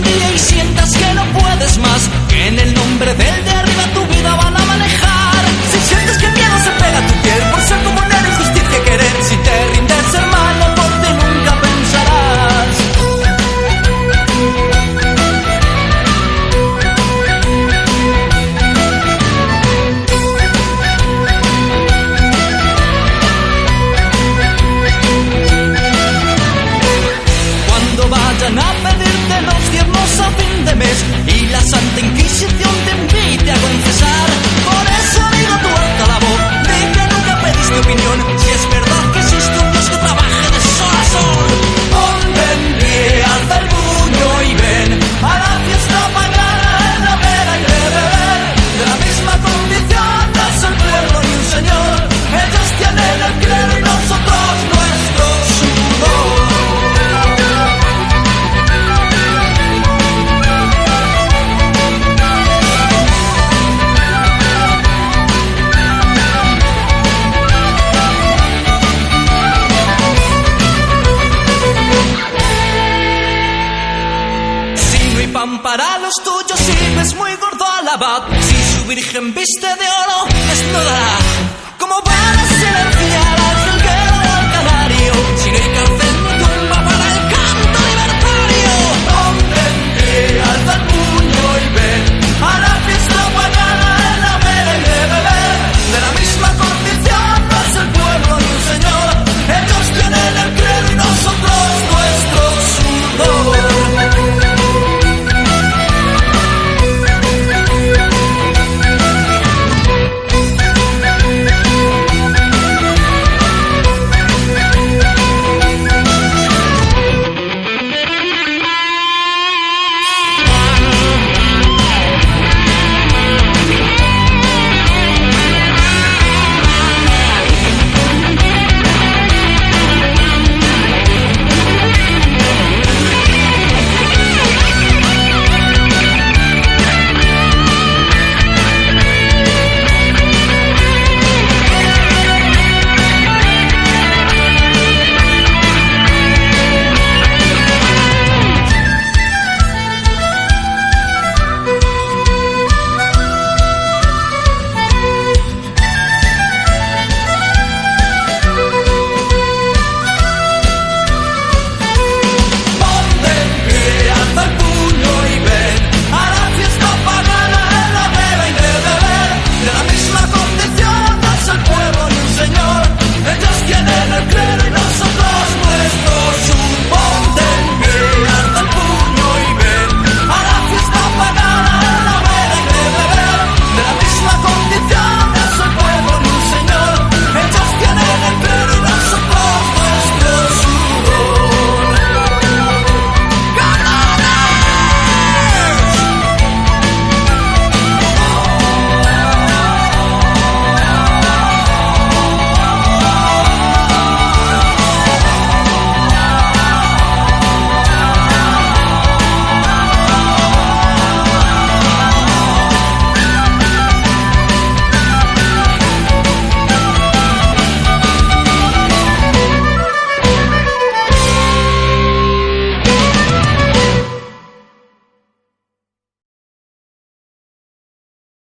me pan para los tuyos y ves muy gordo al. Si su virgen viste de oro, desnudará.